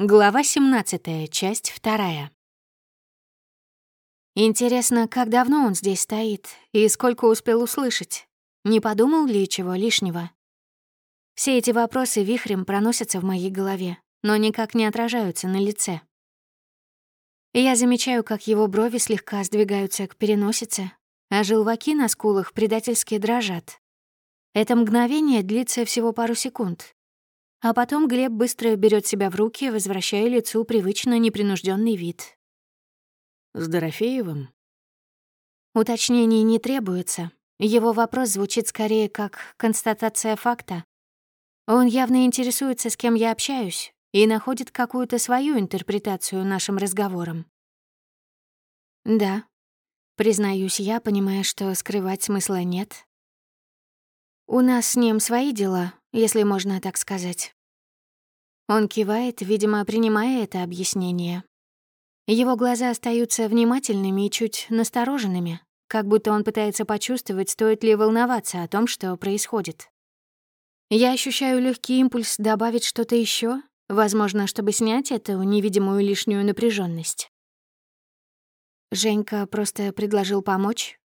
Глава 17, часть 2. Интересно, как давно он здесь стоит и сколько успел услышать? Не подумал ли чего лишнего? Все эти вопросы вихрем проносятся в моей голове, но никак не отражаются на лице. Я замечаю, как его брови слегка сдвигаются к переносице, а желваки на скулах предательски дрожат. Это мгновение длится всего пару секунд, а потом Глеб быстро берет себя в руки, возвращая лицу привычно непринужденный вид. «С Дорофеевым?» Уточнений не требуется. Его вопрос звучит скорее как констатация факта. Он явно интересуется, с кем я общаюсь, и находит какую-то свою интерпретацию нашим разговорам. «Да», — признаюсь я, понимая, что скрывать смысла нет. «У нас с ним свои дела, если можно так сказать. Он кивает, видимо, принимая это объяснение. Его глаза остаются внимательными и чуть настороженными, как будто он пытается почувствовать, стоит ли волноваться о том, что происходит. Я ощущаю легкий импульс добавить что-то еще, возможно, чтобы снять эту невидимую лишнюю напряженность. Женька просто предложил помочь.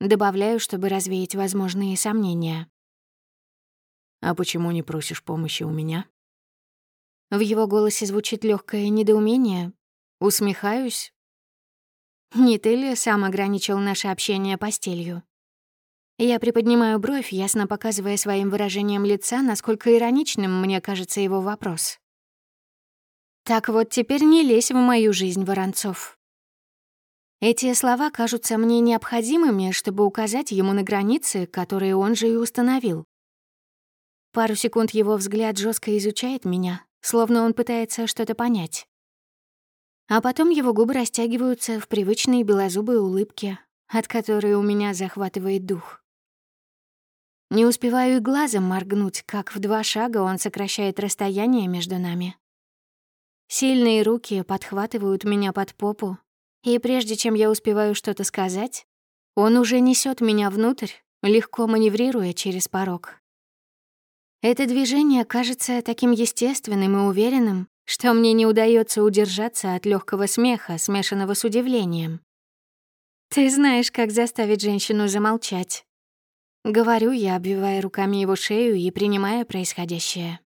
Добавляю, чтобы развеять возможные сомнения. «А почему не просишь помощи у меня?» В его голосе звучит легкое недоумение. Усмехаюсь. Не ты ли сам ограничил наше общение постелью? Я приподнимаю бровь, ясно показывая своим выражением лица, насколько ироничным мне кажется его вопрос. Так вот, теперь не лезь в мою жизнь, Воронцов. Эти слова кажутся мне необходимыми, чтобы указать ему на границы, которые он же и установил. Пару секунд его взгляд жестко изучает меня, словно он пытается что-то понять. А потом его губы растягиваются в привычной белозубой улыбке, от которой у меня захватывает дух. Не успеваю и глазом моргнуть, как в два шага он сокращает расстояние между нами. Сильные руки подхватывают меня под попу, и прежде чем я успеваю что-то сказать, он уже несет меня внутрь, легко маневрируя через порог. Это движение кажется таким естественным и уверенным, что мне не удается удержаться от легкого смеха, смешанного с удивлением. «Ты знаешь, как заставить женщину замолчать», — говорю я, обвивая руками его шею и принимая происходящее.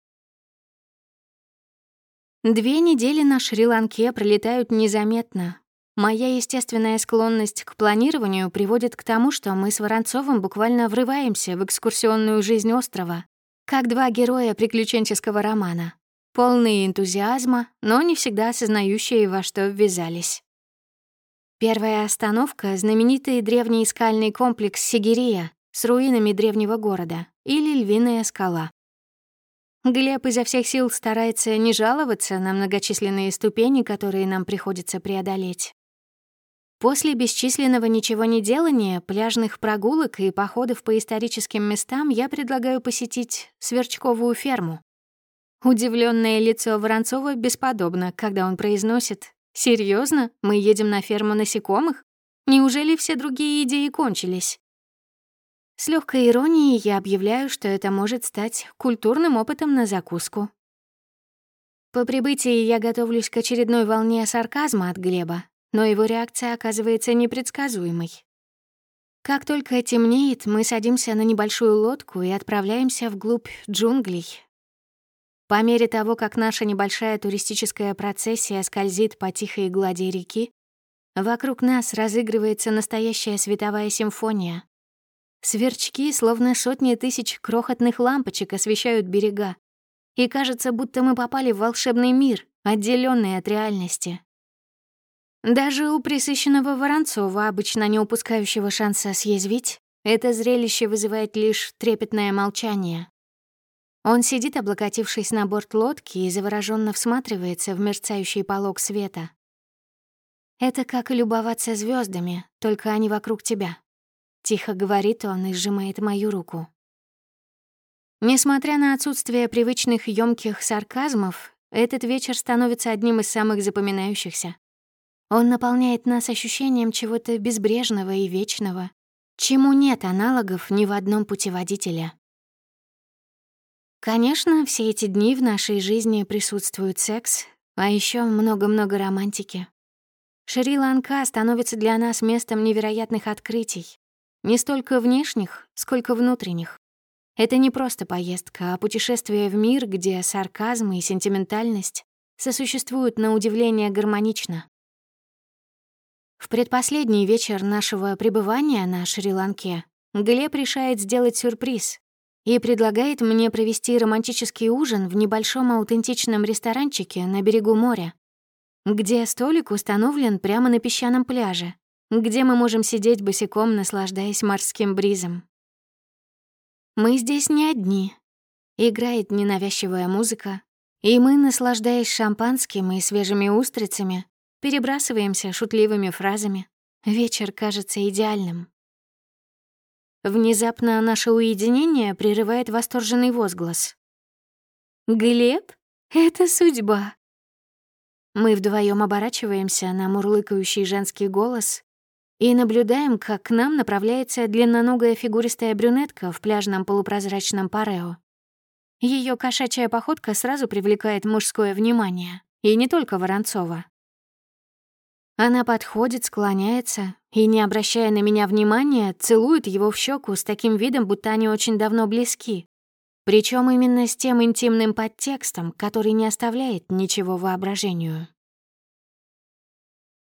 Две недели на Шри-Ланке пролетают незаметно. Моя естественная склонность к планированию приводит к тому, что мы с Воронцовым буквально врываемся в экскурсионную жизнь острова, как два героя приключенческого романа, полные энтузиазма, но не всегда осознающие, во что ввязались. Первая остановка — знаменитый древний скальный комплекс Сигирия с руинами древнего города или Львиная скала. Глеб изо всех сил старается не жаловаться на многочисленные ступени, которые нам приходится преодолеть. После бесчисленного ничего не делания, пляжных прогулок и походов по историческим местам я предлагаю посетить Сверчковую ферму. Удивленное лицо Воронцова бесподобно, когда он произносит «Серьезно? Мы едем на ферму насекомых? Неужели все другие идеи кончились?» С легкой иронией я объявляю, что это может стать культурным опытом на закуску. По прибытии я готовлюсь к очередной волне сарказма от Глеба, но его реакция оказывается непредсказуемой. Как только темнеет, мы садимся на небольшую лодку и отправляемся вглубь джунглей. По мере того, как наша небольшая туристическая процессия скользит по тихой глади реки, вокруг нас разыгрывается настоящая световая симфония. Сверчки, словно сотни тысяч крохотных лампочек, освещают берега. И кажется, будто мы попали в волшебный мир, отделенный от реальности. Даже у присыщенного Воронцова, обычно не упускающего шанса съязвить, это зрелище вызывает лишь трепетное молчание. Он сидит, облокотившись на борт лодки, и завороженно всматривается в мерцающий полог света. Это как любоваться звездами, только они вокруг тебя. Тихо говорит он и сжимает мою руку. Несмотря на отсутствие привычных ёмких сарказмов, этот вечер становится одним из самых запоминающихся. Он наполняет нас ощущением чего-то безбрежного и вечного, чему нет аналогов ни в одном путеводителе. Конечно, все эти дни в нашей жизни присутствует секс, А еще много-много романтики. Шри-Ланка становится для нас местом невероятных открытий. Не столько внешних, сколько внутренних. Это не просто поездка, а путешествие в мир, где сарказм и сентиментальность сосуществуют на удивление гармонично. В предпоследний вечер нашего пребывания на Шри-Ланке Глеб решает сделать сюрприз и предлагает мне провести романтический ужин в небольшом аутентичном ресторанчике на берегу моря, где столик установлен прямо на песчаном пляже, где мы можем сидеть босиком, наслаждаясь морским бризом. Мы здесь не одни. Играет ненавязчивая музыка, и мы, наслаждаясь шампанским и свежими устрицами, перебрасываемся шутливыми фразами. Вечер кажется идеальным. Внезапно наше уединение прерывает восторженный возглас. «Глеб? Это судьба!» Мы вдвоем оборачиваемся на мурлыкающий женский голос и наблюдаем, как к нам направляется длинноногая фигуристая брюнетка в пляжном полупрозрачном парео. Ее кошачья походка сразу привлекает мужское внимание, и не только Воронцова. Она подходит, склоняется и, не обращая на меня внимания, целует его в щеку с таким видом, будто они очень давно близки. Причем именно с тем интимным подтекстом, который не оставляет ничего воображению.